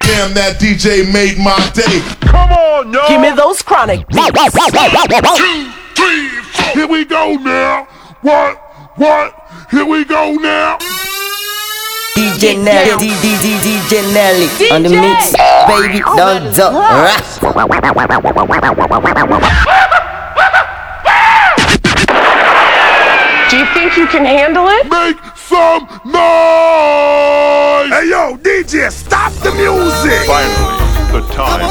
Damn, that DJ made my day. Come on, yo. Give me those chronic. Two, three, four. Here we go now. What? What? Here we go now. DJ Nelly, DJ DJ Nelly on the mix, baby, don't up. you can handle it? Make some noise! Hey yo, DJ, stop the music! Finally, the time.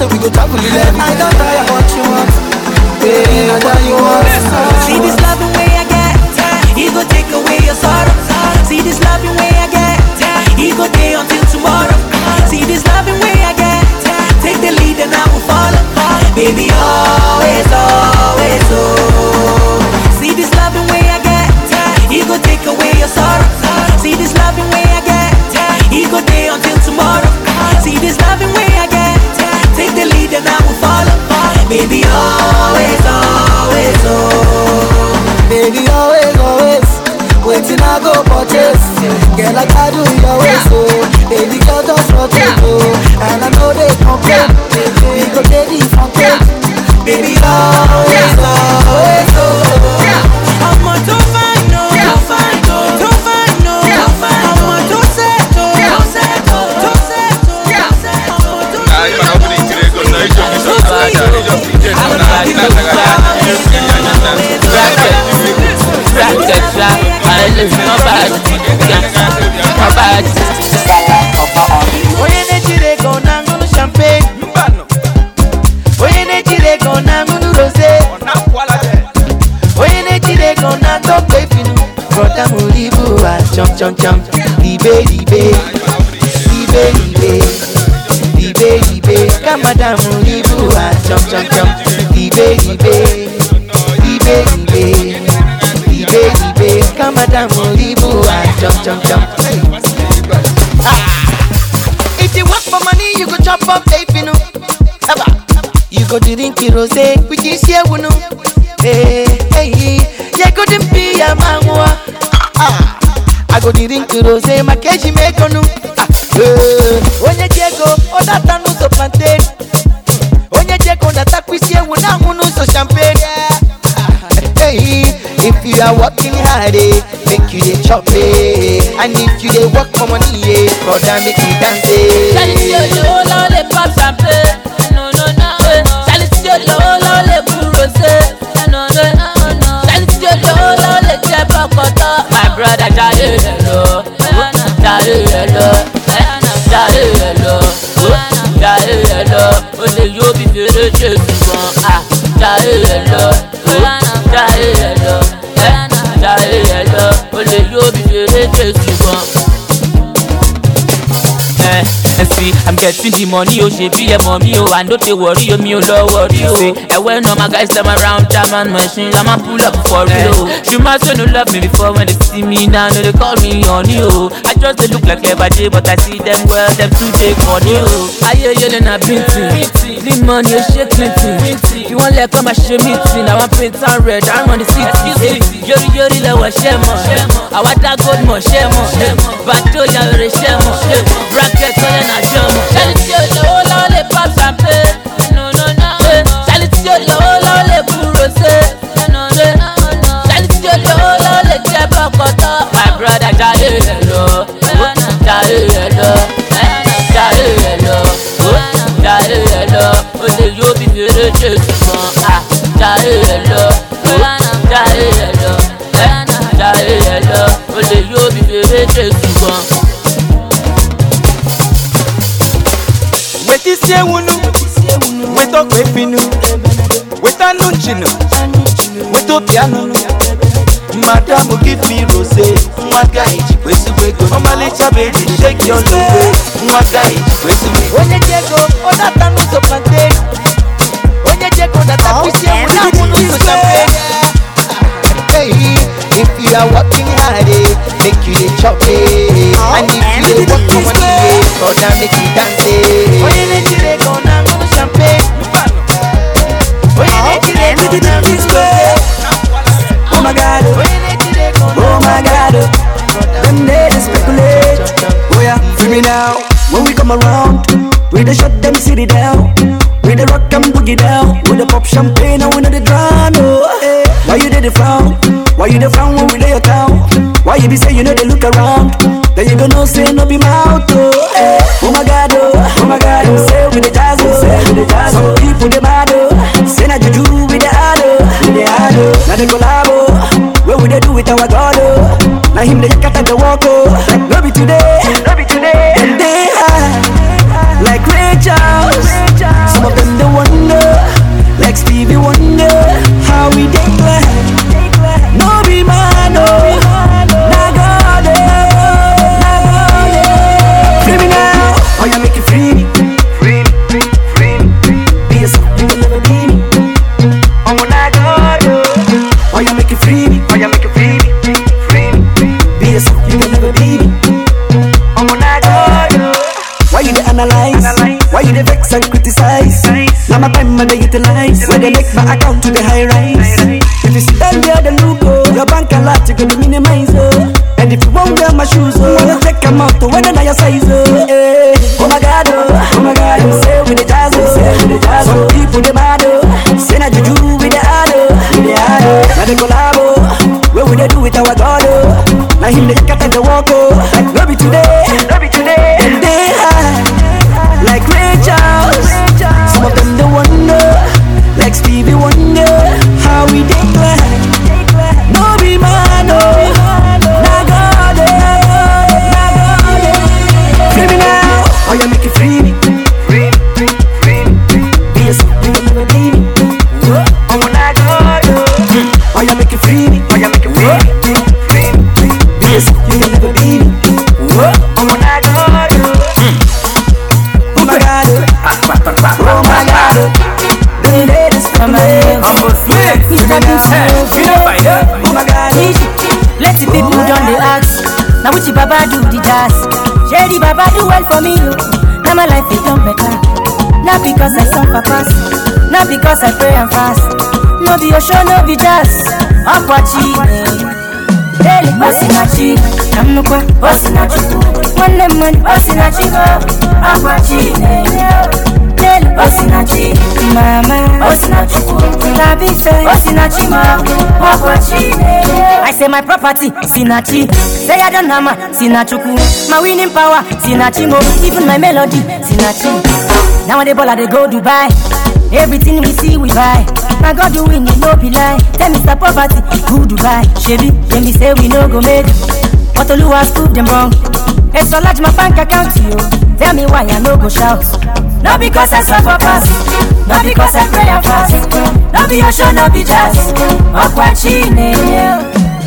say we go travel 11. I don't jump. Eh, onye ji ego ọ data n'ụzọ onye ji ego isi ewu na-ahụ n'ụzọ champagne eh, eh, if you are working hard make you dey chop it. and if you dey work for money brother make you dance it. Jésù san àdáyé. I'm getting the money, oh, she be a mommy, oh, and don't they worry, oh, me, oh, don't worry, oh. And when no my guys come around, time and machine, I'ma pull up for real, oh. She must know love me before when they see me now, no, they call me on you. Oh. I just they look like everybody, but I see them well, them too take on you. I hear you, and I've been the money, oh, shit, plenty. You want like come and show me, I want print on red, I'm on the city. Eh. Yori, yori, la, wa, shemo. Àwa dá gold mọ̀ ṣẹ́mọ̀, bàtó ya rẹ̀ ṣẹ́mọ̀, bracket sọ́yẹ́ nà jọmọ̀ ṣẹ́ni tí ó lówó lọ́wọ́ lè pop champagne. ṣẹ́ni tí ó lówó lọ́wọ́ lè kúrò ṣe. ṣẹ́ni tí ó lówó lọ́wọ́ lè jẹ́ bọ́kọ̀tọ̀. my brother jare rẹ lọ jare rẹ lọ eh, jare rẹ lọ jare rẹ lọ olè yóò bí fèrè. isi ewunu weta ọkụ epinu weta anụ nchinu weta give me rose nwa gaghị jikwa ezigbo ego shake your logo nwa gaghị jikwa onye ji ego n'ụzọ plantain onye ji ego data kwụsị ewu n'ụzọ champagne if you are working hard, eh? Make you dey chop eh. And if you dey work for money, eh, brother make you dance eh. onye na-ejiri ego na-aṅụ champagne onye na-ejiri ego na-aṅụ rose Oh my god, na-ejiri ego oh my god, them they speculate. Oh yeah, free me now. When we come around, we dey shut them city down. We dey rock and boogie down. We dey pop champagne and we know the drown. Oh, hey. Why you dey the frown? Why you dey frown when we lay your town? Why you be say you know they look around? Then you gonna say no be mouth. Eh. Oh, hey. oh my god, oh, oh my god, oh. Say we dey jazz, oh, say we dey jazz. Oh. Some people they mad, oh. Say na juju we dey hard, oh, we dey hard, oh. Now they collab, oh. Where we dey do with our God, oh. Now him they cut the walk, oh. No be today, no be the high rise. Because I pray and fast. No be Osho, no be jazz, Akwachi. Daily Osinachi, na nnukwu Osinachi. M nwanyị Osinachi Akwachi. Daily Osinachi, mama Osinachi. Tabise Osinachi Akwachi. I say my property, Sinachi. Say I don't hammer, Sinachuku. My winning power, Sinachi. Even my melody, Sinachi. Now when they ball, they go Dubai. Everything we see, we buy. My God, you win, it no be lie. Tell Mr. Poverty, who Dubai? Chevy, then we say we no go make. But Oluwa prove them wrong. It's so large my bank account, to you. Tell me why I no go shout. Not because I suffer pass, not because I pray and fast. Not be Osho, no be jazz. Okwachi,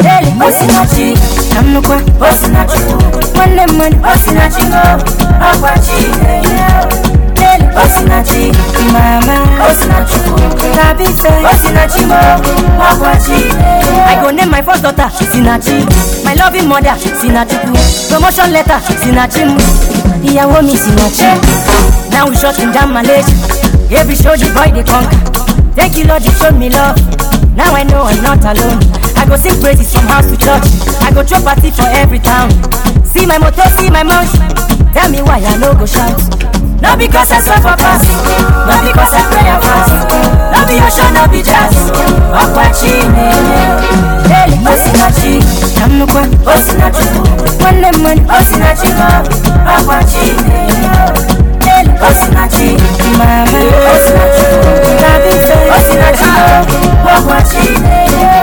Daily Osinachi, Namnukwa, Osinachi. M nwanyị Osinachi go, Okwachi, I go name my first daughter Sinachi, my loving mother Sinachuku. Promotion letter Sinachi mu, ìyàwó mi Sinachi. Now we shut him down Malaysia. Every show the boy they conquer. Thank you Lord you showed me love. Now I know I'm not alone. I go sing praises from house to church. I go throw party for every town. See my motor, see my mouth. Tell me why I no go shout. Not because I suffer fast, not because I pray fast. No be Osho, no be jazz. Okwachi, Daily Osinachi, Namnukwa, Osinachi. M nwanyị Osinachi go, Okwachi, Daily Osinachi, Mama Osinachi. Osinachi go, Okwachi.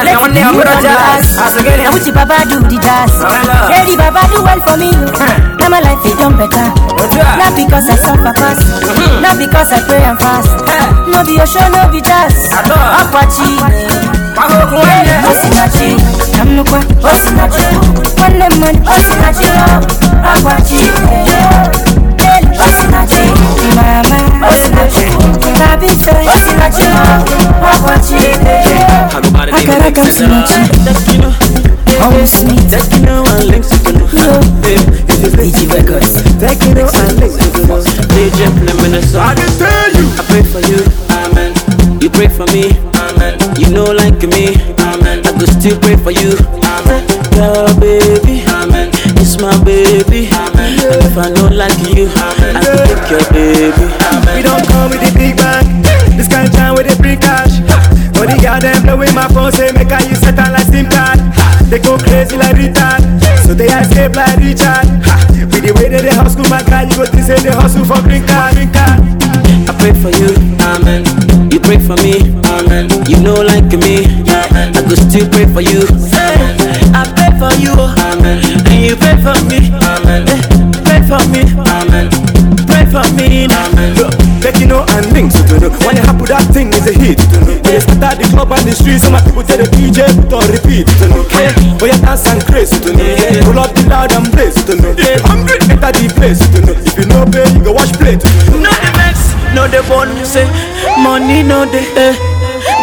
one day I'm gonna jazz as a girl Now which Baba do the jazz? Hey, Baba do well for me. Now my life is done better. Not because I suffer fast, not because I pray and fast. No be your show, no be jazz. Akwachi, Osinachi, Namnukwa, Osinachi. One man, Osinachi, oh. Akwachi, Osinachi, Mama, Akaraka, Osinachi. Almost me. Tekino and the Yo. DG Records Tekino and links to the DJ Lemonade I can tell you I pray for you Amen You pray for me Amen You know like me Amen I could still pray for you Amen Girl baby Amen It's my baby Amen And if I know like you Amen take your baby We don't come with the big bang. This kind of time with the free cash. But the girl them blowing my phone say make I use set like SIM card. They go crazy like retard, so they escape like Richard. With the way that they hustle my car, you go to say they hustle for green card, green card. I pray for you, amen. You pray for me, amen. You know like me. I could still pray for you, amen. I pray for you, amen. And you pray for me, Tekino and links, you know. When you happen, that thing is a hit. You know. When you start at the club and the streets, some people tell the DJ put on repeat. You know. Hey, when you dance and craze, you know. Roll up the loud and blaze, you know. Hungry, enter the place, you know. If you know pay, you go wash plate. No the vex, no the bone, say money no the, eh.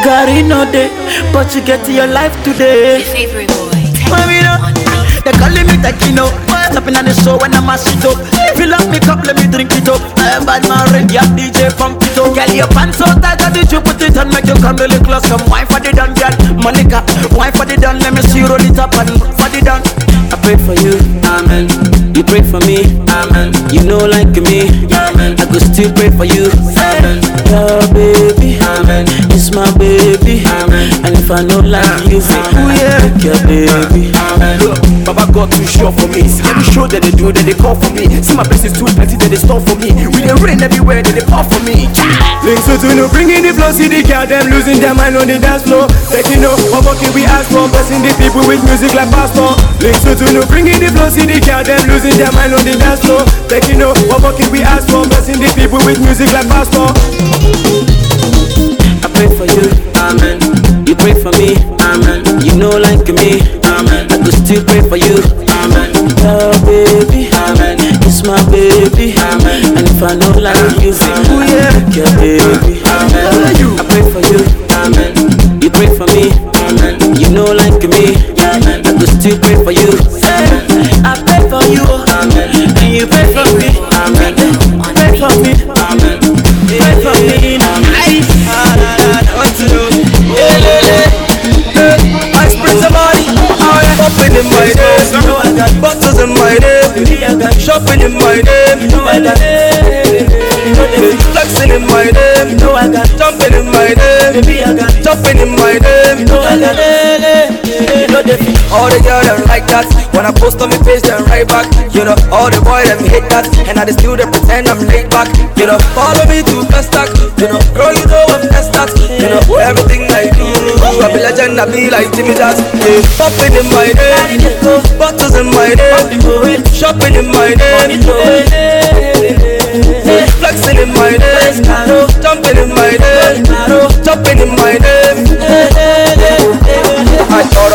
Gary no the, but you get your life today. favorite boy. Mami no, they calling me Tekino. Tapping on the show when I'm a shit up. If you love me cup, let me drink it up. I'm bad man, red, yeah, DJ pump it up. Girl, your pants so tight, did you put it on? Make you come really close, come wine for the done, girl. Monica, wine for the done, let me see you roll it up and for the done. I pray for you, amen. You pray for me, amen. You know like me, amen. I could still pray for you, amen. Your baby, amen. It's my baby, amen. And if I know like you, say, oh yeah, your baby, amen. Look, Baba God too sure for me. Every show that they do, that they call for me. See my blessings too plenty, that they store for me. We they rain everywhere, that they pour for me. Links to no bringing the flow, see the girl them losing their mind on the dance floor. Taking no, what more can we ask for? Blessing the people with music like pastor. Links to no bringing the flow, see the girl them losing their mind on the dance floor. Taking no, what more can we ask for? Blessing the people with music like pastor. I pray for you, amen. You pray for me, amen. You know like me, I still pray for you, amen. Your baby, amen. It's my baby, amen. And if I know like you, oh yeah, your baby, amen. I pray for you, amen. You pray for me, amen. You know like me, amen. I could still pray for you, amen. I pray for you, amen. And you pray for me, you know I got bottles in my name. You know I got Shopping in my name, you know I got flexing in my name, you know I got jumping in my name. Baby, I got jumping in my name, you know I got. All the girls them like that. When I post on my page, them right back. You know all the boys them hate that, and I just still they pretend I'm laid back. You know follow me to best stack. You know girl, you know I'm best that. You know everything I do, I be legend, I be like Jimmy Jazz. Yeah, popping in my name, bottles in my name, shopping in my name.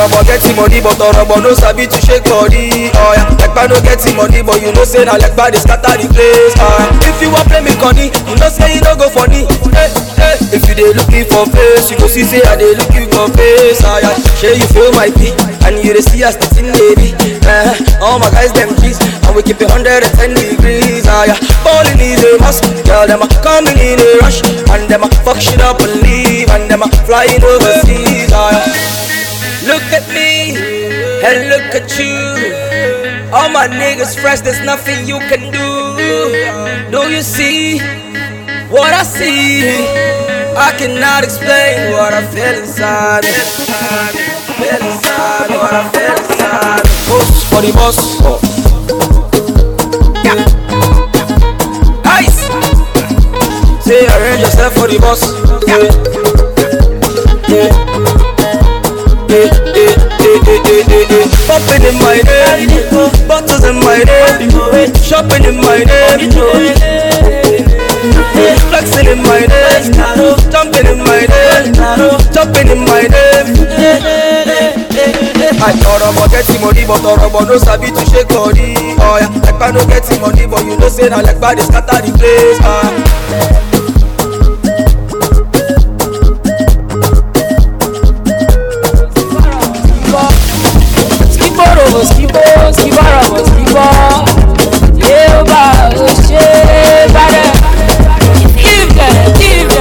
Thought about getting money, but about no sabi to shake body. Oh yeah, like I no getting money, but you know say na like body scatter the place. Oh if you want play me conny, you know say you no go funny. Hey, hey, if you dey looking for face, you go see say I dey look you for face. Oh yeah, sure you feel my beat, and you dey see us the thing lady. Uh, all my guys them cheese, and we keep it 110 degrees. Ah yeah, balling is a must. Girl them a coming in a rush, and them a fuck shit up and leave, and them a flying overseas. Look at me and look at you. All my niggas fresh, there's nothing you can do. Do you see what I see? I cannot explain what I feel inside. Feel inside what I feel inside. Boss for the boss. Yeah. Ice. Say arrange yourself for the boss. Yeah. yeah eh, Popping in my head, bottles in my head, shopping in my head, flexing in my head, jumping in my head, jumping in my head. ọ̀rọ̀ mọ̀ gẹ́tì mọ̀rí but ọ̀rọ̀ mọ̀ no sabi to shake tún ṣe kọ̀rí ọ̀ya ẹ̀pá no gẹ́tì mọ̀rí but you know say na like dey scatter the place. Uh. fọ̀rọ̀ wọ̀ sí bọ́ yé give give.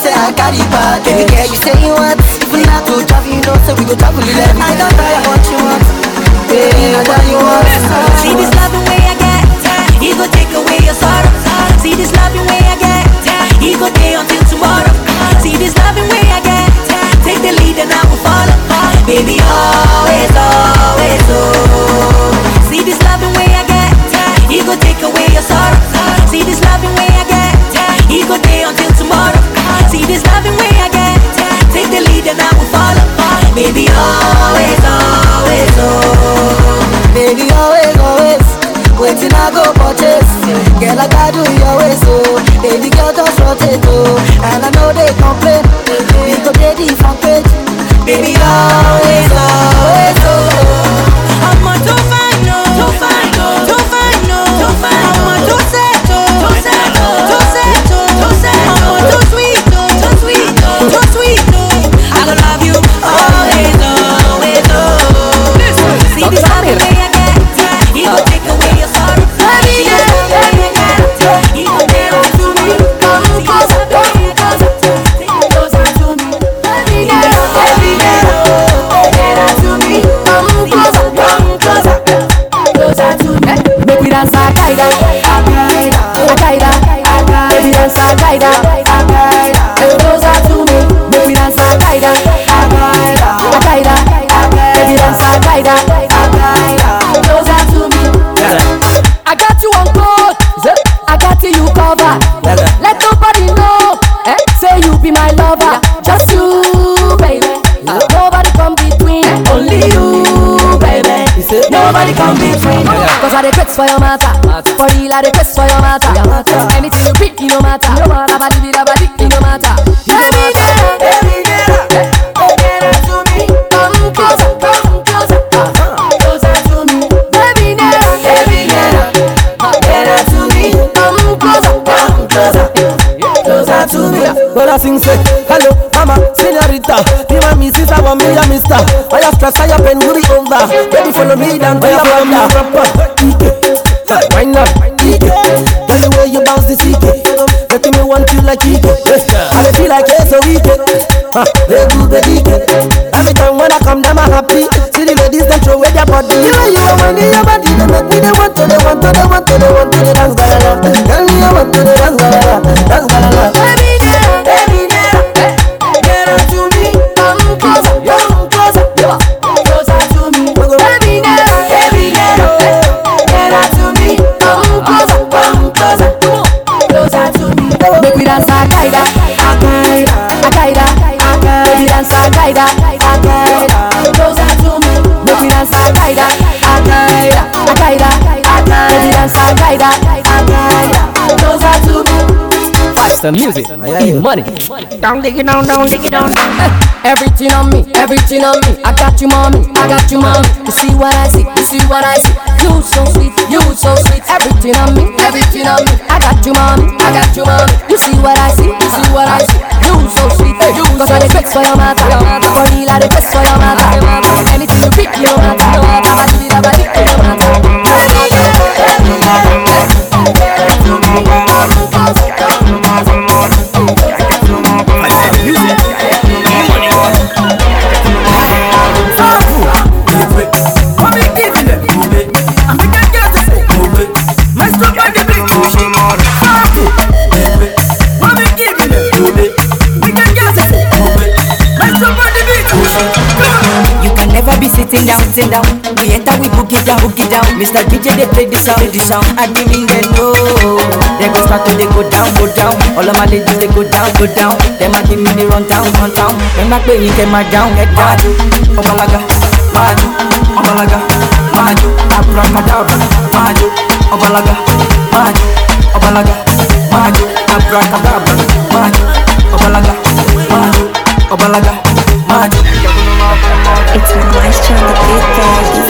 say I carry bad Baby girl, you say you want If not, to travel, you know, so we go travel, you let me I don't you covered Let nobody know eh? Say you be my lover. Just you baby. Nobody come between. Only you baby. Nobody come between. Cause I press for your matter. For real I press for your matter. Anything you pick it no matter. Abadi bi abadi it no matter me I sing say, hello, mama, senorita Be my missus, I want me a mister. I have stress, I have pen, hurry over. Baby, follow me down to your Ike, why not? Tell the way you bounce this Ike Making me want you like Ike. I feel like it's Ike Ah, they do the Ike. Every time when I come down, I'm happy. See the ladies, they throw away their body. The way you are money, your body, they make me, they want to, they want to, they want to, they want to, they dance, galala Tell me you want to, they Dance, Faster music, money. Down, dig it down, down, dig it down. Everything on me, everything on me. I got you, mommy, I got you, mommy. You see what I see, you see what I see. You so sweet, you so sweet. Everything on me, everything on me. I got you, mommy, I got you, mommy. You see what I see, you see what I see. You so sweet, you Cause I dey fix for your matter. For real, I dey fix for your matter. Anything you pick, you matter. Abadi, abadi, it no matter. Sitting down, sitting down. We enter, we book it down, book it down. Mr. DJ, they play the sound, the sound. I give me the no. They go start to they go down, go down. All of my ladies they go down, go down. Them a give me the run down, run down. Them a play, them a down, get down. Obalaga, maju, obalaga, maju. Abracadabra, maju, obalaga, maju, obalaga, maju. Abracadabra, maju, obalaga, maju, obalaga, maju. It's my maestro on the beat, daddy.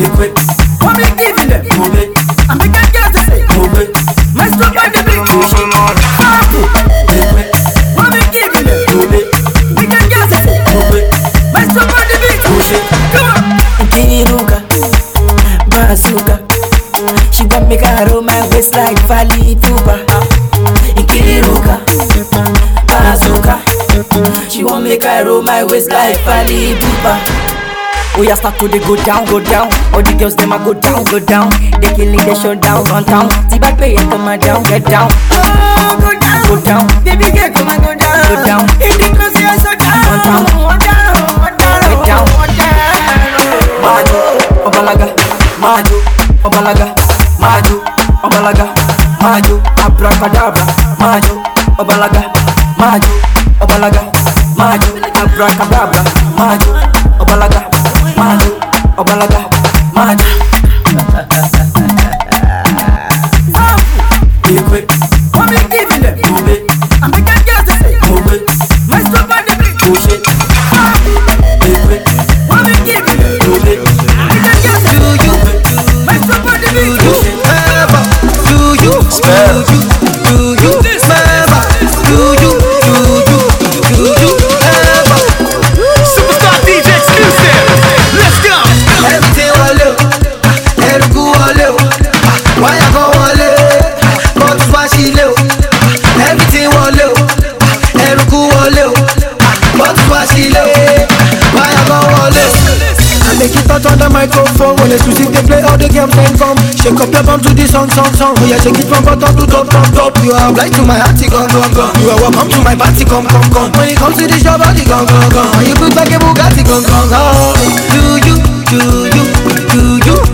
Move it. What me giving them? Move it. I make a girl to say, move it. Maestro by the beat. Move it. Move it. What me giving them? Move it. Make a girl to say, move it. Maestro by the beat. Move it. Come on. Ntiruka, bazooka. She want me caro my waist like Fally Ipupa. She want me caro my waist like Fally Ipupa. We a start to dey go down, go down. All the girls them a go down, go down. They killing the show down, run down. T-Bag pay come on down, get down. Oh, go down, go down. Baby girl, come on, go down, go down. In the clothes, yeah, so down, run down, run down, run down, get down. Maju, obalaga, maju, obalaga, maju, obalaga, maju, abracadabra, maju, obalaga, Maju, obalaga, maju, abracadabra, maju, obalaga, maju, obalaga, maju. Move move move move it, microphone When les soucis they play all the games and come Shake up your bum to the song, song, song. Oh yeah, shake it from bottom to top, top, top. You are blind to my heart, come, come, come You are welcome to my party, come, come, come. When it comes to this your body, come, come, come you put back a Bugatti, come, come, come Do you, do you, do you?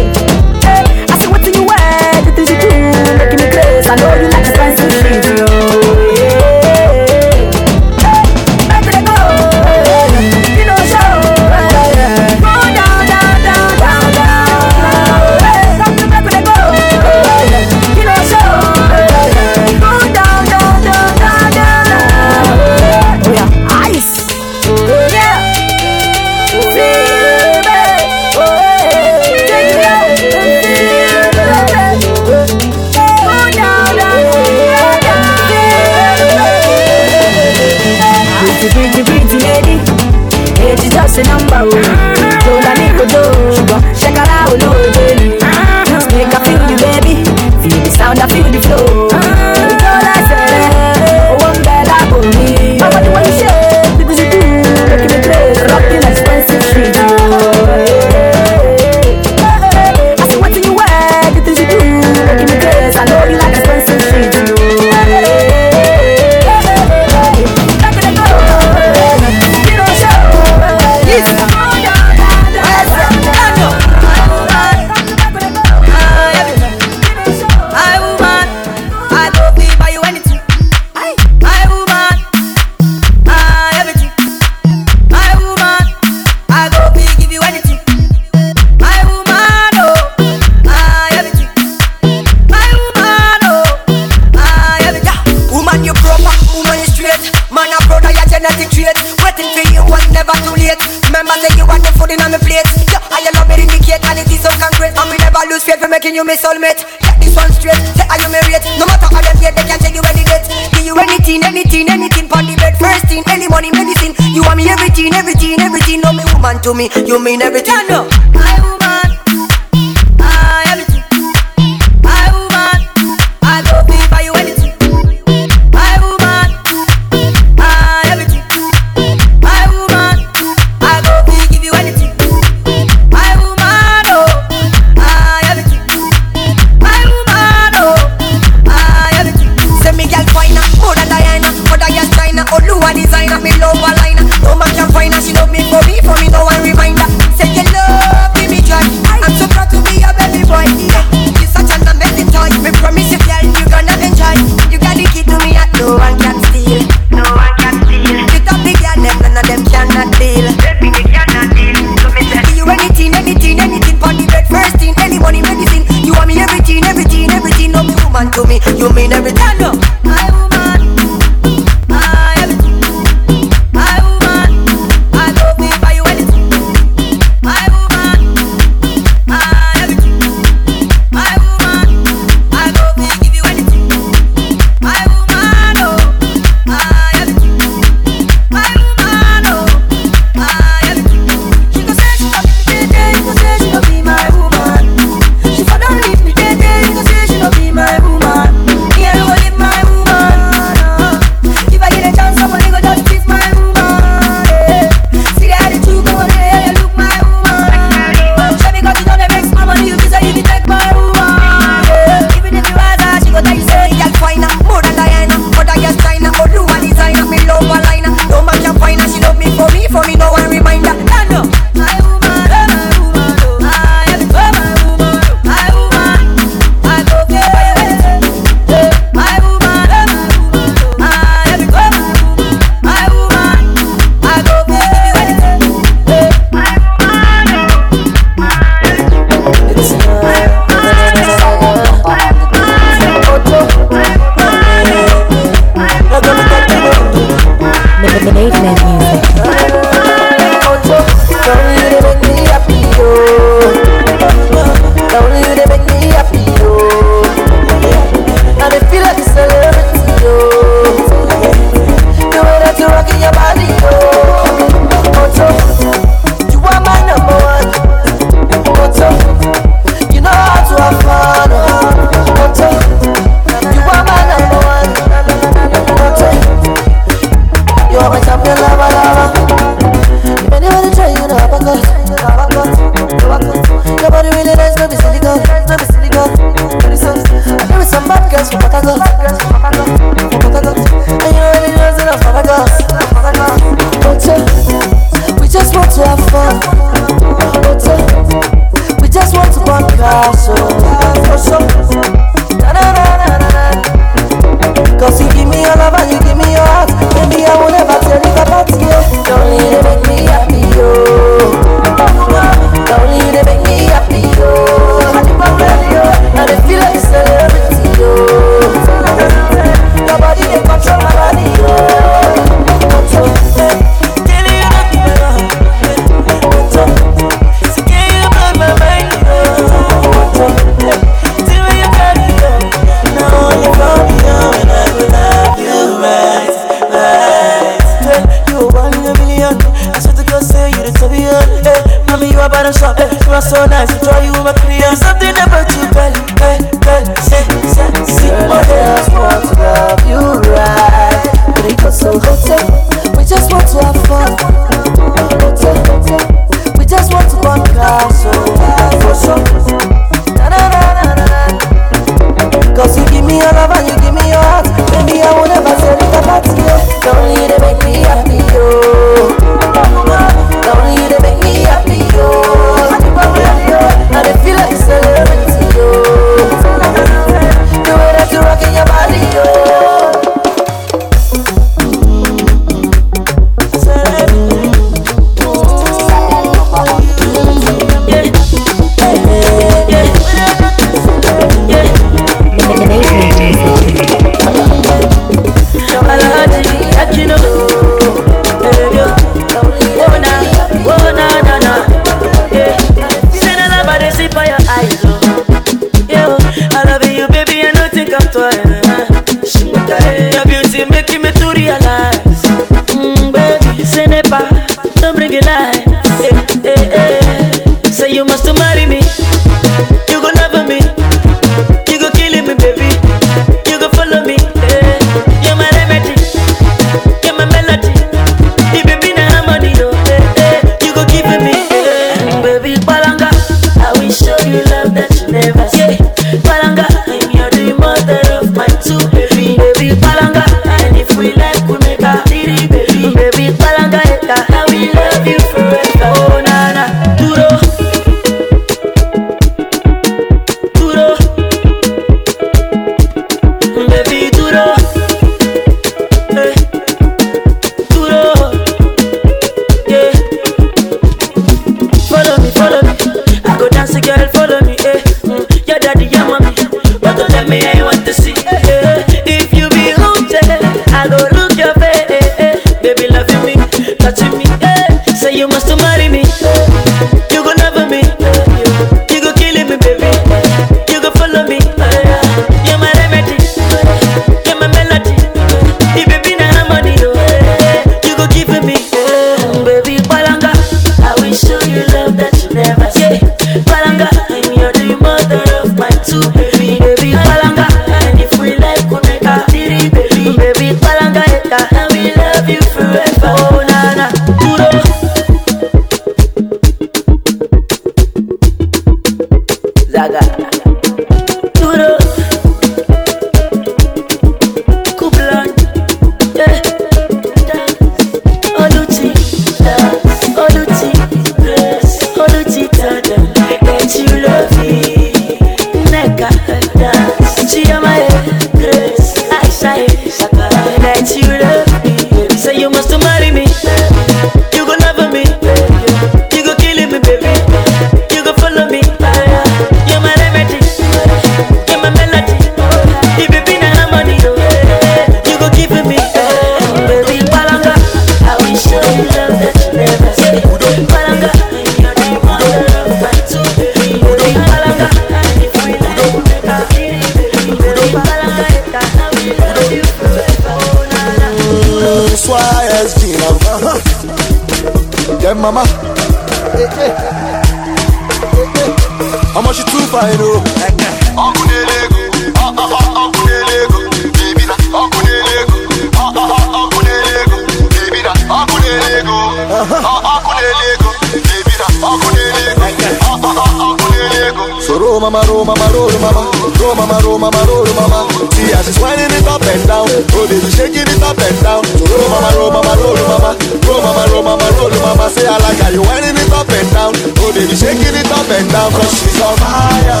Mama. Say I like how you winding it up and down, oh baby shaking it up and down, cause she's on fire.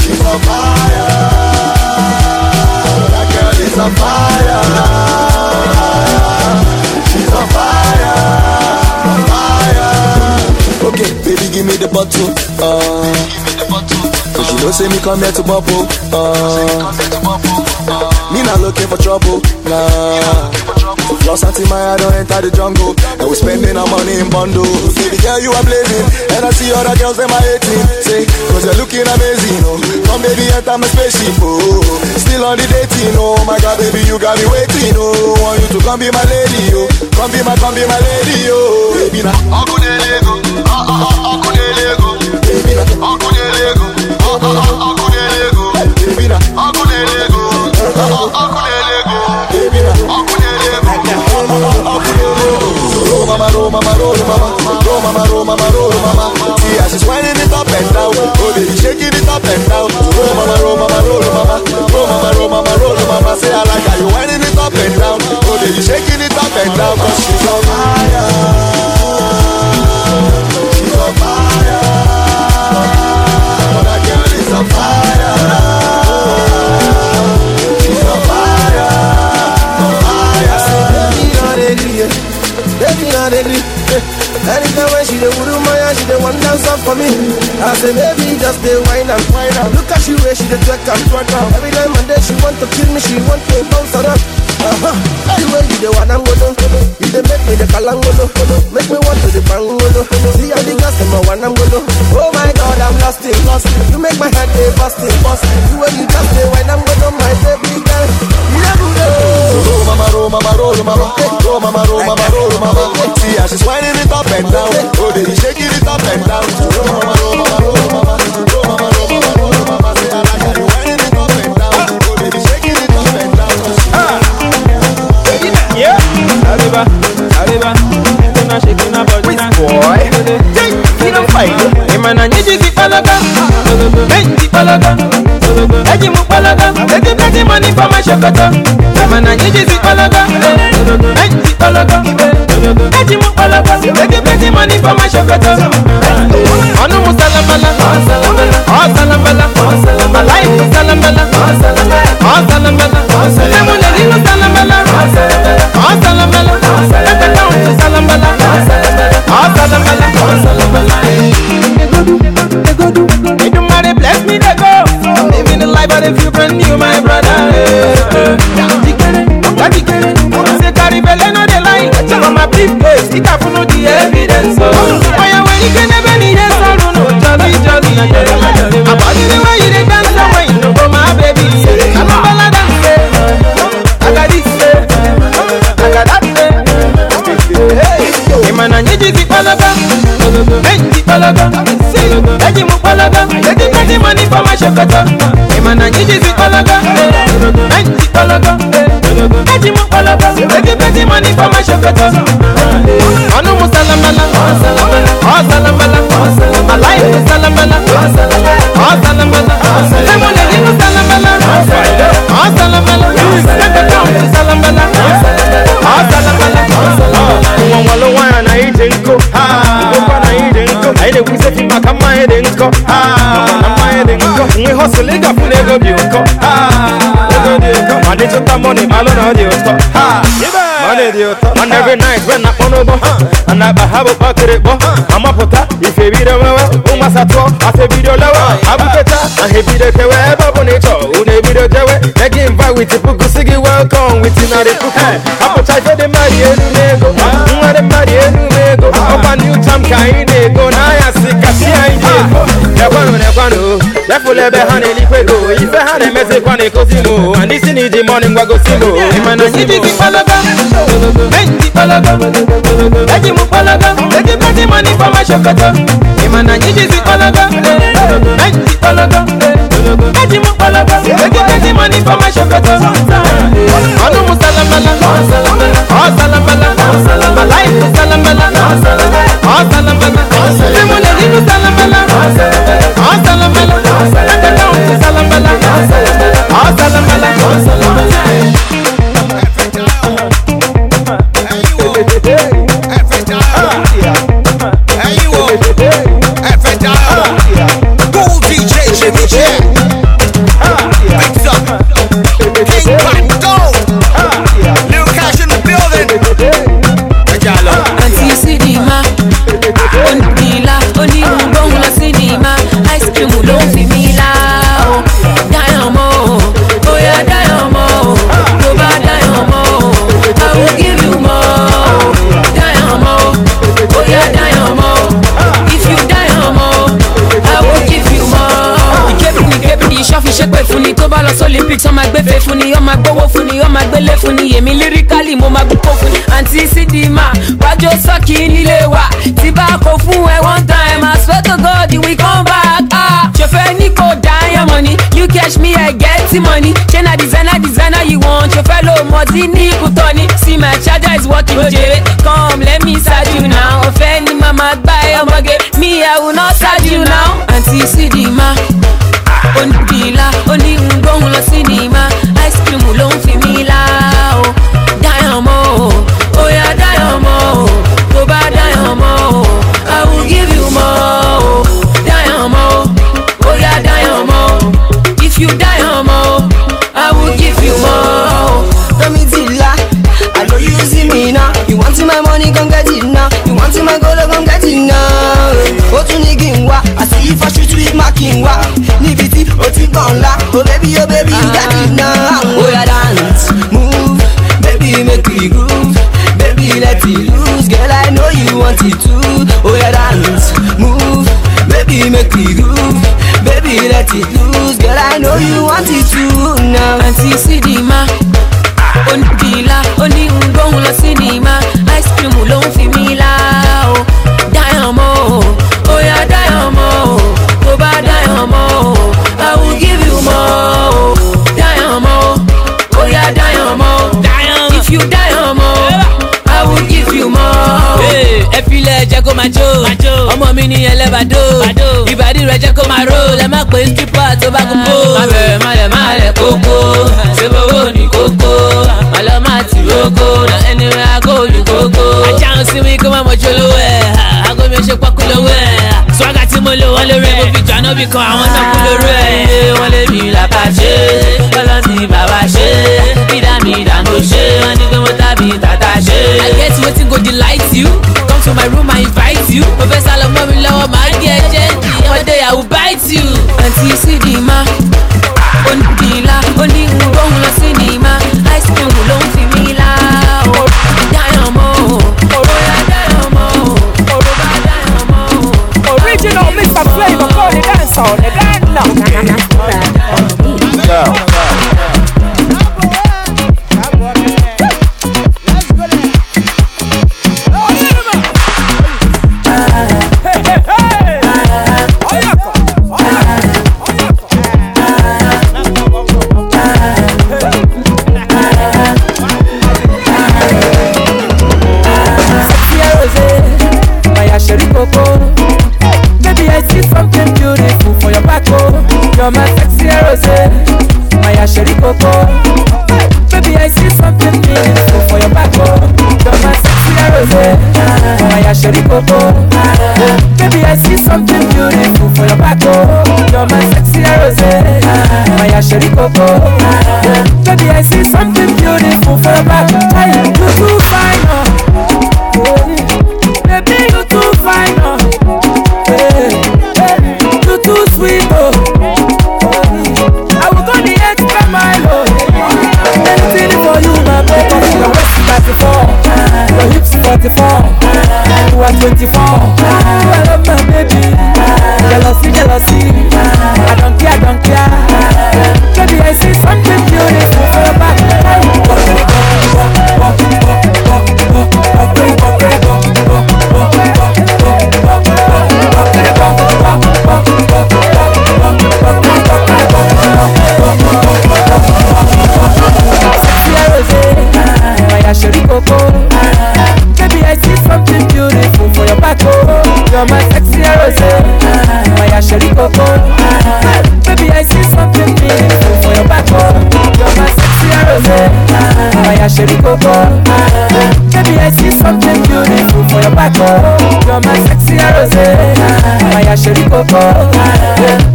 She's on fire. That girl is on fire. She's on fire. On fire. Okay, baby, give me the bottle. Uh, Cause you know, say me come here to bubble. Uh, me not looking for trouble. Nah. Lost anti my I don't enter the jungle. And we spending our money in bundles. Baby girl, you are blazing. And I see other girls, them are hating. Say, cause you're looking amazing. Oh. Come, baby, enter my spaceship. Oh. Still on the dating. Oh my god, baby, you got me waiting. Oh, want you to come be my lady. Oh. Come be my, come be my lady. Oh, baby, now. Uh, uh, Uncle Baby, now. Uncle Baby, now. Uncle Delego. Uncle Delego. Baby, now. Delego. Roll mama, roll mama, roll mama, roll mama, roll mama, roll mama. See she's winding it up and down, oh baby shaking it up and down. Roll mama, roll mama, roll mama, roll mama, roll mama, roll mama. Say I like how you winding it up and down, oh baby shaking it up and down, she's on fire. She's on fire. That girl is on fire. Baby, agree. Anytime when she dey wuru my she dey want dance up for me. I say, baby, just dey wine and wine look at she way she dey twerk and twerk and every time and day she want to kill me, she want to bounce around. Uh-huh. The way you dey wanna go you dey make me the kalangolo, make me want to the bangolo. See how the girls them a wanna Oh my God, I'm lost in lost. You make my head dey busting, busting. The way you just dey wine and go my baby girl. You good oh. Roll mama, roll mama, roll mama, roll mama, roll mama, roll mama. See how she's winding it up and down, oh baby shaking it up and down. Roll mama, roll mama, roll mama, roll mama, Arriba, arriba, una shaking up body now. boy, you don't fight. Imana nyiji ki palaga, benji palaga, eji mu palaga, take plenty money for my shokoto. Imana nyiji ki palaga, benji palaga, eji mu palaga, take plenty money for my shokoto. Onu musalamala, oh salamala, life is oh salamala, leli no salamala, they I'm the new my the evidence. Oh. Yeah, you benji palaga, eji mu palaga, take plenty money for my shokoto. Man, nyiji zi palaga, benji palaga, eji mu palaga, take plenty money for my shokoto. Onu musalamala, oh salamala, life is salamala, oh salamala, lemon me hustle it up, nigga, be come. Ah, nigga, be come. I did some money, my lord, I did stop. Ha, money, do stop. And every night when I on over, and I have a pocket, bo. I'm a pota, if you be the one, who must have talk, I say, be the lover. I'm a peta, and he be the kewe, ever bonito, who they be the. They get invited with the puku, sing welcome with you, not a puku. I'm a child, the Maria, nigga. I'm a Maria, nigga. I'm a new time, kind, nigga. Go, nekwanụ nekwanụ lefulebe ha na-elikwa ego ife ha na-emezikwa na-ekozi m ndị si na iji mọni ngwagosi m ịma na anyị dịzi kpalaga menji kpalaga eji m kpalaga edi plenty money for my shokoto. Ịma na anyị dịzi kpalaga menji kpalaga eji m kpalaga edi plenty money for my shokoto. Ọnụ m salamala ọ salamala life is salamala ọ salamala the money. Ṣé na designer designer you want? Ṣòfẹ́ ló mọ̀ tí ní kùtọ́ ni see my charger is working jèrè come let me serve you now. Ọ̀fẹ́ ni màmá gbá ẹ ọmọge. Me i will not serve you now. àǹtí sídìímà onídìílá oníhùngbóhùn lọ sinimá ice wá, I see if I shoot you, má kí n wá. Níbi tí o ti kàn ńlá, oh baby, oh baby, you got it now. Oya dance, move, baby make we groove. Baby let it loose, girl I know you want it too. Oya dance, move, baby make we groove. Baby let it loose, girl I know you want it too now. àǹtí sídìímà onídìílá oníhùngbóhùn lọ sinimá ice cream ló ń fi mí lá o dáyọ̀ mọ́ o you o i will give you more. ẹ filẹ̀ jẹ́ kó máa jó. Ọmọ mi ní ẹlẹ́bàdó. Ìbàdí rẹ̀ jẹ́ kó máa ró. Lẹ́ má pé stripper tó bá kún bó. má bẹ̀rẹ̀ má lẹ̀ má lẹ̀ kókó. Ṣé bówó ní kókó? Má lọ má ti rókó na ẹni rẹ̀ agó ní kókó. ajá ń sinmi kó má mọ̀jú olówó ẹ̀. Agó mi ṣe pọ́kú lówó ẹ̀. Swaga tí mo lò wọ́n lórí ẹ̀ mo fi jọ̀nà bí kan àwọn náà kú lórí ẹ̀. Wọ́n lé mi làbà mídà mídà mo ṣe wọ́n ní pé mo tàbí tàtà ṣe. I get wetin go delight you. Come to my room I invite you. Mo fẹ́ sálọ mọ́ mi lọ́wọ́ máa gé ẹ jẹ́ one day I will bite you. àǹtí sídìímà onídìílá oníhùngbóhùn lọ sinimá Sherry Baby, I see something beautiful for your back, oh. You're my sexy Rose, my Sherry Coco. Baby, I see something beautiful for your back. Oh. Hey, Baby, I see something beautiful for your backbone. Oh. You're my sexy rose. My asheri coco. Baby, I see something beautiful for your backbone. Oh. You're my sexy rose. My asheri coco.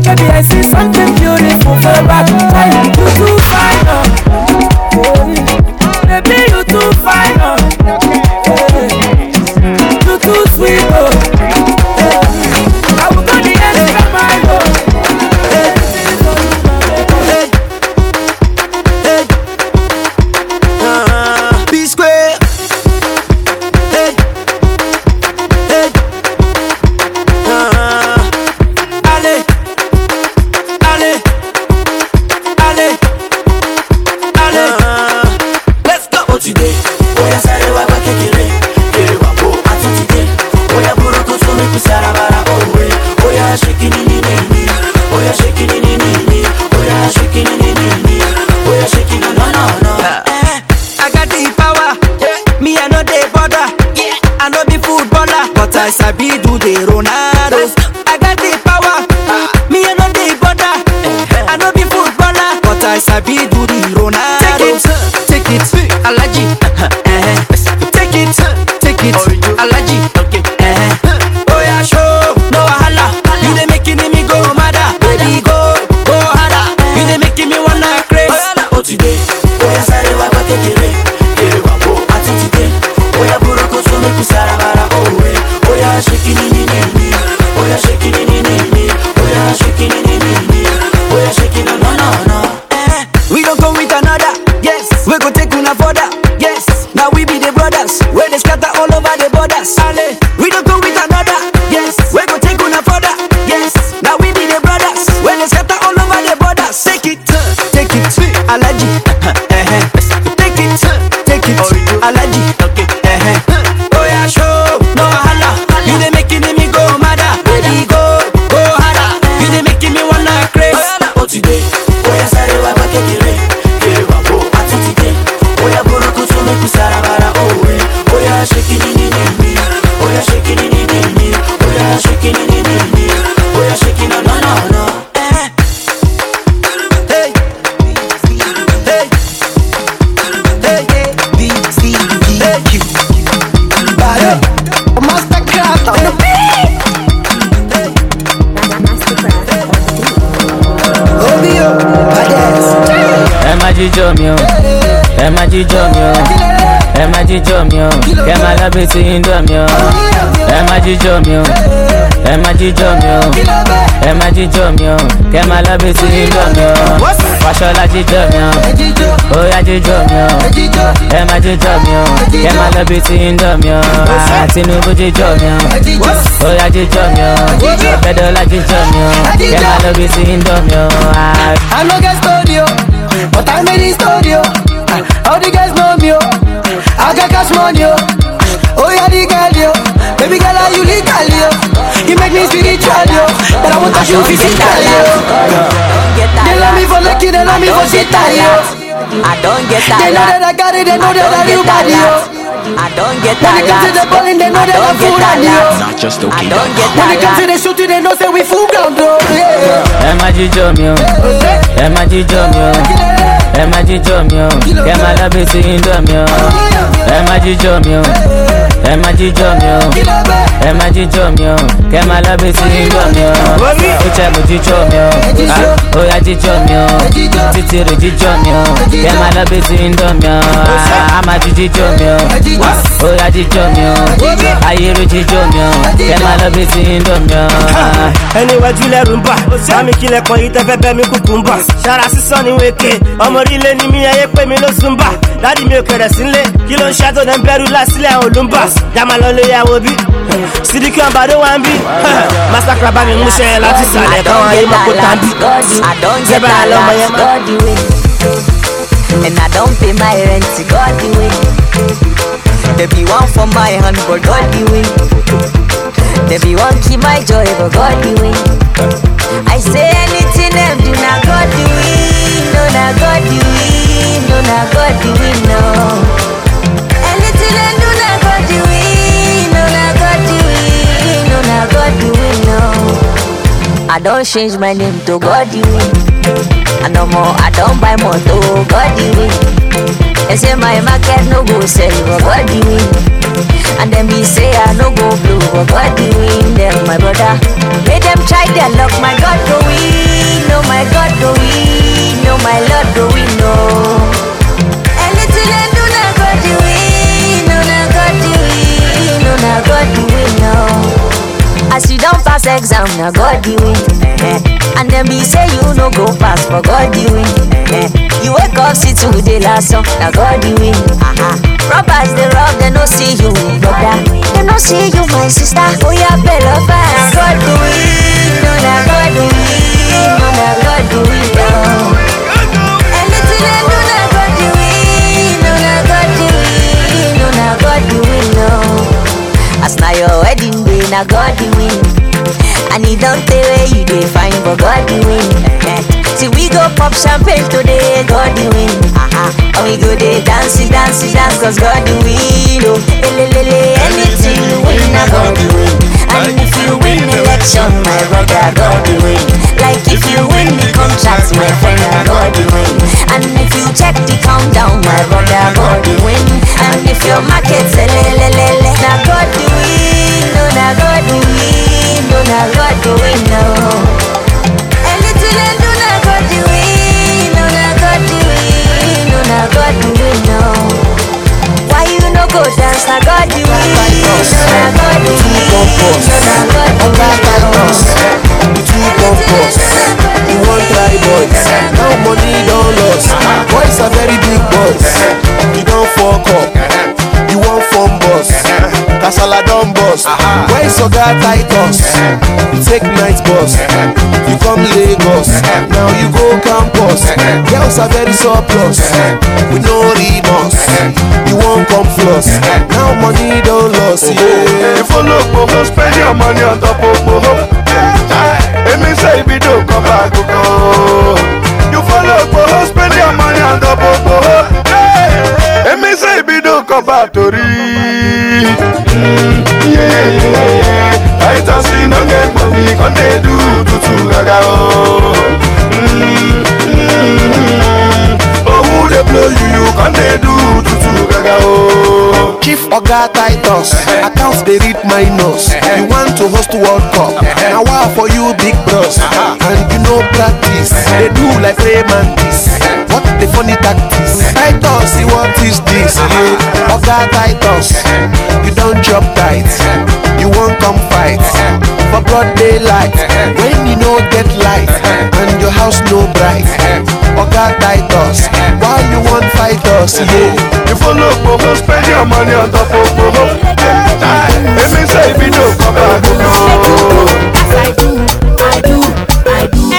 Baby, I see something beautiful for your backbone. You do. Jíjọ mi o ẹ má jíjọ mi o kẹ má lábẹ́ tí ń dọ̀ mi o ẹ má jíjọ mi o ẹ má jíjọ mi o ẹ má jíjọ mi o kẹ má lábẹ́ tí ń dọ̀ mi o wàṣọlá jíjọ mi o óyá jíjọ mi o ẹ má jíjọ mi o kẹ má lábẹ́ tí ń dọ̀ mi o Ah, Tinubu jíjọ mi o óyá jíjọ mi o bẹ́dọ̀lá jíjọ mi o kẹ má lábẹ́ tí ń dọ̀ mi o. Ah, I no get studio, but I made it studio. I got cash money, oh. Oh yeah, the girl, yo. Baby girl, are you legal, yo? You make me spiritual, yo. But I want touch you physically, yo. They love me for lucky, they love me for shit, yo. I don't get that. They know that I got it, they know that I real body, yo. I don't get that. When it comes to the bowling, they know that I'm full on, yo. Not just I don't get that. When it comes to the shooting, they know say we full ground, though. Yeah. ẹ má jíjọ mi o ẹ má jíjọ mi o ẹ má jíjọ mi o. Kẹ má lábẹ́ dọ̀ mi o. Ẹ má jíjọ mi o. Ẹ má jíjọ mi o. Ẹ má jíjọ mi o kẹ má lábẹ́ tí ń dọ̀ mi o. Ó jẹ́ mo jíjọ mi o. Ah, ó yá jíjọ mi o. Títí rè jíjọ mi o. Kẹ má lábẹ́ tí ń dọ̀ mi o. Ah, á má jí jíjọ mi o. Ó yá jíjọ mi o. Ayé rè jíjọ mi o. Kẹ má lábẹ́ tí ń dọ̀ mi o. ah. ẹni wájú lẹ́rù ń bà. Sami kílẹ̀ kan yìí tẹ́fẹ́ bẹ́ mi kúkú ń bà. Ṣara sísọ ní wéke. Ọmọ orílẹ̀ ni mi ẹyẹ pé mi ló sùn bà. Dádì mi ò kẹrẹ̀ sílé. Kí ló ń dẹ̀ ń bẹ̀rù lásìlẹ̀ àwọn olùmbà yàmà lọ lé yàwó bí. Sídìkì ọ̀bàdó wa ń bí masakra bá mi múṣẹ́ yẹn láti sàlẹ̀ káwọn ayé mọ̀ kó tán bí I don't get Jẹ́ bá a that lọ́mọ yẹn mọ́. And I don't pay my rent, God the way. There be one for my hand, but God the way. There be one keep my joy, but God the way. I say anything them do not God the way, no not God the way, no not God the way, no. I don't change my name to God the. I no more, I don't buy more to God the way. They say my market no go sell, but God the win. And them be say I no go blue, but God the win. My brother, make them try their luck. My God go win, no my God go win, no my Lord go win, no. As you don't pass exam, na God the win. Eh. And them be say you no go pass, but God the win. Eh. You wake up, see today last song, na God the win. Aha. Robbers they rob, they no see you, brother. They no see you, my sister. Oh yeah, better fast. God the win, no na God the win, no na God the win. No. Anything they do, na God the win, no na God the win, no na God the win. No. As na your wedding na God the win. And he don't tell where you dey find, but God the win. See we go pop champagne today, God the win. Aha. And we go dey dance, dance, dance, cause God the win. Oh, elelele, anything you win, na God the win. And if you win election, my brother, God the win. Like if you win the contract, my friend, na God the win. And if you check the countdown, my brother, God the win. And if your market say lelelele, na God the win. No, na God oh, the win. No, na God oh, the win. No. Anything they do, na God the win. No, na God the win. No, na God the win. No. Why you no go dance? Na God the win. No, na God the win. No, na God the win. The two bumpers, you want try boys. Now money lost. Boys are very big boys. You don't fuck up. You want phone boss. Kasala don boss. Why so got Titus? Take night bus. You come Lagos. Now you go campus. Girls are very surplus. With no remorse. You won't come floss. Now money don't lost. Yeah. You follow Boho, spend your money on top of Boho. Èmi ṣe ibi tó kọ́ bá gbogbo. You follow Boho, spend your money on top of Boho. Èmi ṣe ibi tó kọ́ bá torí. We no get money, come dey do tutu gaga o. Who dey blow you, you come dey do tutu gaga o. Chief Oga Titus, accounts they read minus. You want to host World Cup, now wow for you big bros. And you know practice, they do like. What the funny tactics? Titus, see what is this? Yeah. Oga Titus, you don't chop tight. You won't come fight for broad daylight when you no get light and your house no bright. Oga Titus, why you want fight us? Yeah. You follow Boho, spend your money on top of Boho. Èmi ṣe ibi tó kọ́ bá gbogbo.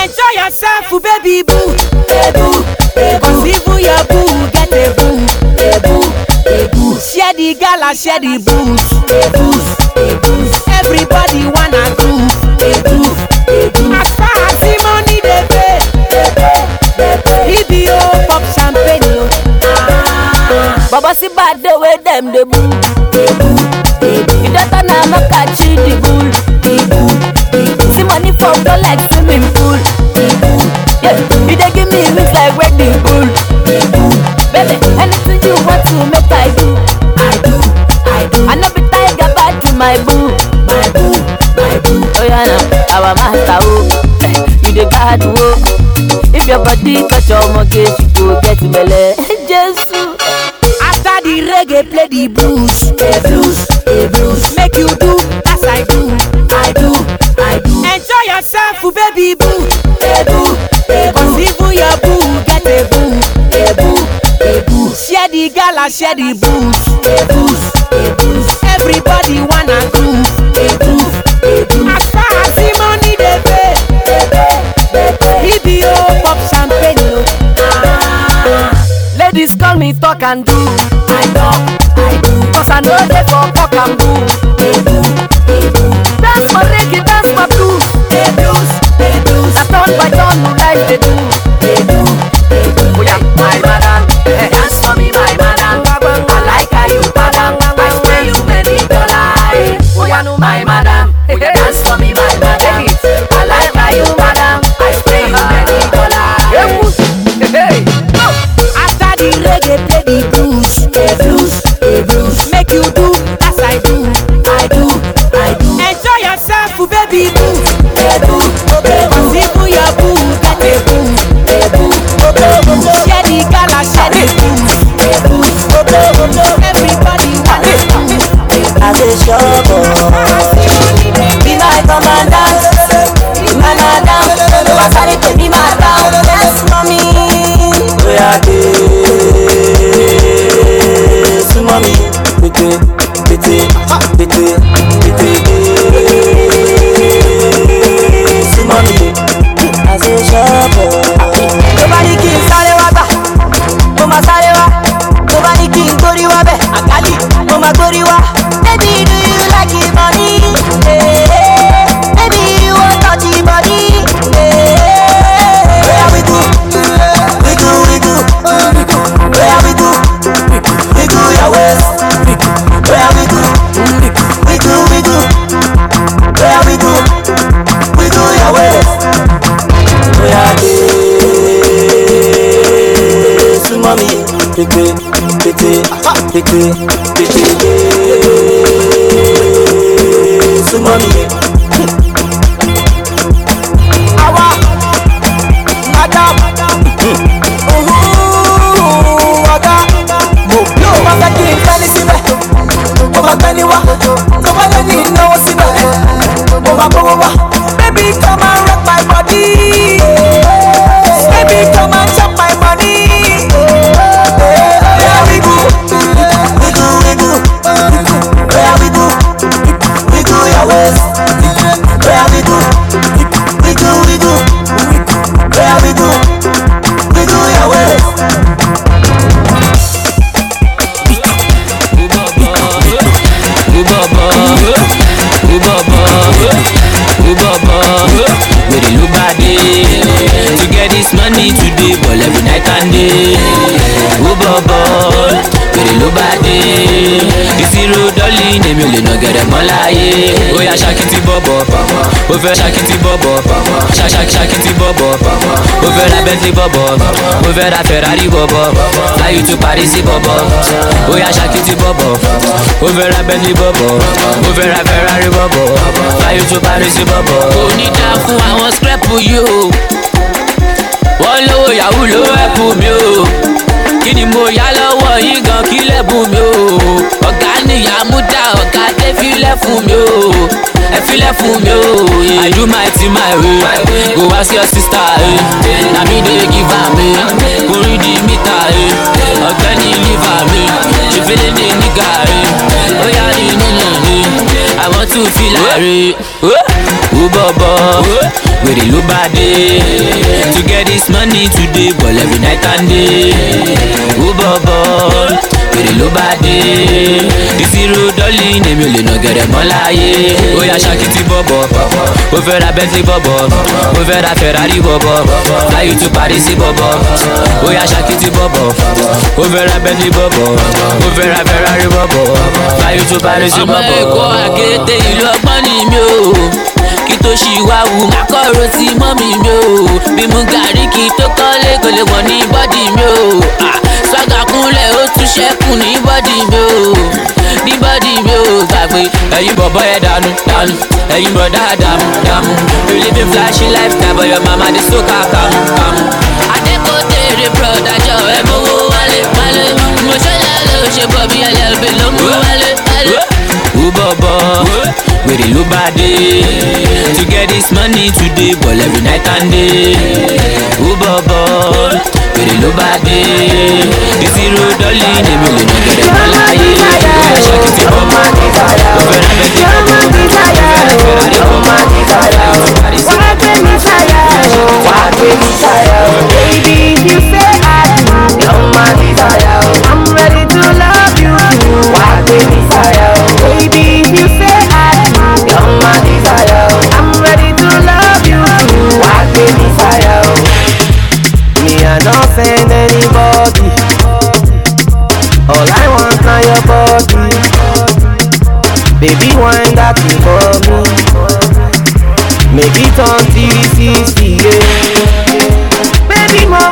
Enjoy yourself, baby boo. Boo, Cause boo get a boo. Boo, Share the gala, the booze. Everybody wanna groove. As far as the money they pay, EBO pop champagne. yo. Ah. Baba see bad the way them the boo. You don't a look at you the bull. See money for flow like swimming pool. Yeah, you dey give me like wedding bull. Baby, anything you want to I do. I do, I do. I know be tiger bad to my boo. My boo, my boo. Oh yeah, now our master oh, Eh, you the bad oh. If your body touch your mortgage, you go get belle. Jesus. After the reggae, play the blues. The blues, the blues. Make you do as I do. I do, I do. Enjoy yourself, baby boo. Hey boo, hey the gala, share the booze. Hey booze, booze. Everybody wanna groove. Hey groove, hey groove. As far as the money they pay, they pay, they pay. EBO pop champagne. yo. Ah. Ladies call me talk and do. I talk, I do. Cause I know they for talk and do. They do, they do. Dance for reggae, dance for blues. They blues. I turn by turn, no life they do. They do, they do. Oh yeah, my madam. Dance for me, pété Èmi ò lè nà gẹ̀rẹ̀ mọ́ láyé. Ó yá bọ̀bọ̀ Ó fẹ́ ṣakiti bọ̀bọ̀ ṣakiti bọ̀bọ̀ Ó fẹ́ ra Bentley bọ̀bọ̀ Ó fẹ́ ra Ferrari bọ̀bọ̀ Fly you to Paris bọ̀bọ̀ Ó yá ṣakiti bọ̀bọ̀ Ó fẹ́ ra Bentley bọ̀bọ̀ Ó fẹ́ ra Ferrari bọ̀bọ̀ Fly you to Paris bọ̀bọ̀. Kò ní dá fún àwọn scrap yìí o. Wọ́n lówó yahoo ló ẹ̀pù mi o. Kí ni mo yá lọ́wọ́ yín gan kí lẹ́bùn mi o nìyá múdà ọ̀gá tẹ́ filẹ̀ fún mi o. Ẹ filẹ̀ fún mi o i do my thing my way. Go ask your sister na me dey give am kò rí di mítà ọ̀gbẹ́ni liver mi. Ṣèfẹ́lẹ́ ní nígà ó yá ní nínú mi. I want to feel like ó bọ̀bọ̀ wèrè ló bá dé. To get this money today but every night and day. Ó bọ̀bọ̀ wèrè ló bá dé. Zero darling èmi ò lè nà gẹ̀rẹ̀ mọ́ láyé. Ó yá ṣakiti bọ̀bọ̀. Ó fẹ́ ra bentley bọ̀bọ̀. Ó fẹ́ ra ferrari bọ̀bọ̀. Fly you to paris bọ̀bọ̀. Ó yá ṣakiti bọ̀bọ̀. Ó fẹ́ ra bentley bọ̀bọ̀. Ó fẹ́ ra ferrari bọ̀bọ̀. Fly you to paris bọ̀bọ̀. ọmọ ẹ̀kọ́ àkété ìlú ọgbọ́n ni mi ò kí tó ṣì wá wù má kọ̀rọ̀ tí mọ́mì mi ò bí mu gàrí kí tó kọ́lé kò lè wọ̀n ní bọ́dì mi ò swaga kúnlẹ̀ ó tún ní bọ́dì mi ò ní bọ́dì mi ò gbàgbé. Ẹ̀yin dànù dànù. Ẹ̀yin dàmú dàmú. You live a flashy lifestyle but your mama dey soak kàmú kàmú. broda jọ ẹ mowó wálé wálé. Mo lálẹ́ ò ṣe bọ̀ bí ló wálé wálé. Ó bọ̀bọ̀ wèrè ló bá dé to get this money today but every night and day. Ó bọ̀bọ̀ wèrè ló bá dé the zero darling èmi ò lè nà gẹ̀rẹ̀ mọ́ láyé ó yẹ ṣàkìtì bọ̀bọ̀ ó fẹ́ ra bẹ́ẹ̀ni bọ̀bọ̀ ó fẹ́ ra ferrari bọ̀bọ̀ Wá gbé mi sáyà o, wá gbé mi sáyà o. Baby, you say I do, Baby, wind that thing for me. Make it on 360, yeah. Baby, mom,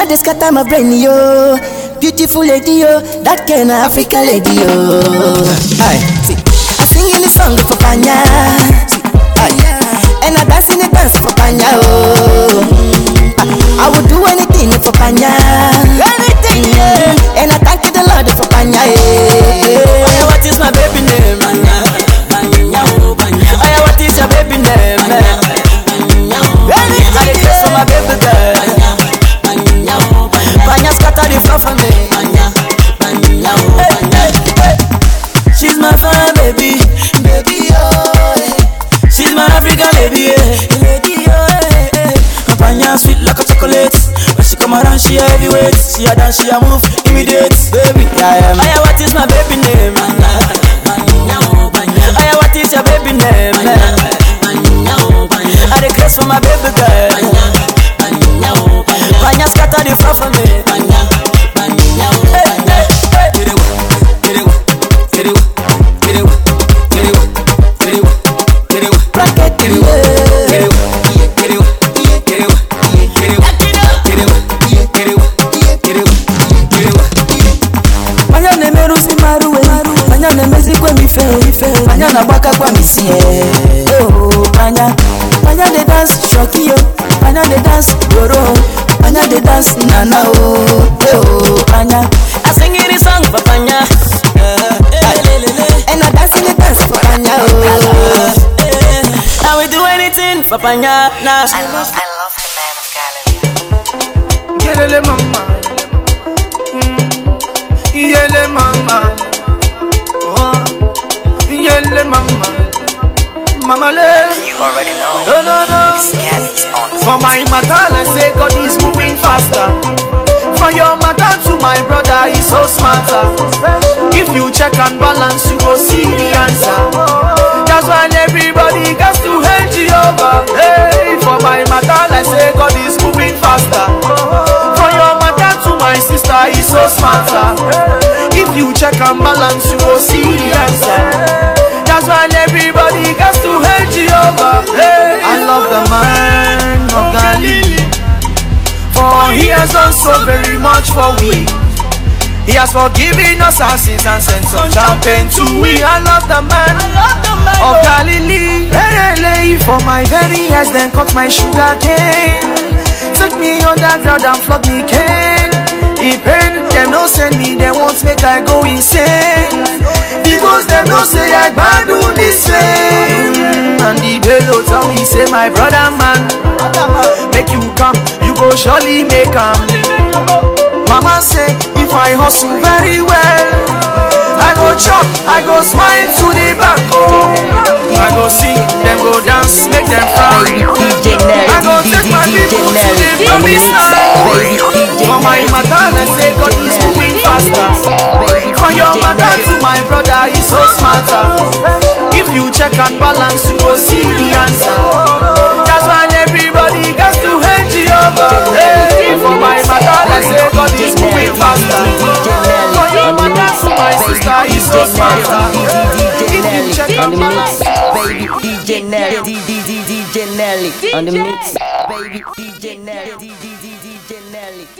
now this cat my brain, yo. Beautiful lady, yo. That kind of Africa lady, yo. Aye. See, I sing in the song for Pana. And I dance in the dance for Pana, oh. I, I would do anything for Pana. Anything, yeah. Mm. And I thank you the Lord for Pana, yeah. Oh, yeah, what is my baby name? Pana. Pana, oh, Pana. Oh, what is your baby name? Pana. Anything, for my baby girl after the family. Mania, mania, oh, mania. Hey, hey, hey. She's my fine baby, baby, oh. She's my African lady, yeah. lady, oh. Mania sweet like a chocolate. When she come around, she a heavyweight. She a dance, she a move, immediate, baby. Yeah, yeah. Aya, what is my baby name? Mania, mania, oh, mania. Aya, what is your baby name? Mania, mania, oh, mania. I request for my baby girl. Mania, mania, oh, mania. Mania scatter the far for me. Panya na-agbakakwa m isi eh. Oh, pana pana dey dance shoki yo pana dey dance goro pana dey dance nana o eh, oh, pana I sing it song for pana and I dance in the dance for pana oh. I will do anything for pana now I love I love the man of Cali Yelele mama, Mm. yele mama, oh, yele mama, mama. You already know. No no no. For my matter, let's say God is moving faster. For your matter to my brother, he's so smarter. If you check and balance, you go see the answer. That's why everybody gets to hate Jehovah. Hey, for my matter, let's say God is moving faster. For your matter to my sister, he's so smarter. If you check and balance, you go see the answer. That's why everybody gets to hate Jehovah. Hey, I love the man of Galilee. For he has done so very much for we. He has forgiven us our sins and sent some champagne to we. I love the man of oh. Galilee. Hey, for my very ears, then cut my sugar cane. Took me underground and flood me cane. He pain, them no send me, they won't make I go insane. Because them no say I can do the same. And the bellow tell me, say my brother man, make you come, you go surely make am. Mama say, if I hustle very well, I go chop, I go smile to the back. Oh, I go sing, them go dance, make them frown. I go take my people to the promised land. For my mother, let's say God is moving faster. For your mother to my brother, he's so smarter. If you check and balance, you go see the answer. That's why everybody gets to hate Jehovah. Hey, for my mother, let's say God is moving faster. For your mother my sister, he's so smarter. If you check and balance, baby DJ Nelly, DJ Nelly. On the mix, baby DJ Nelly.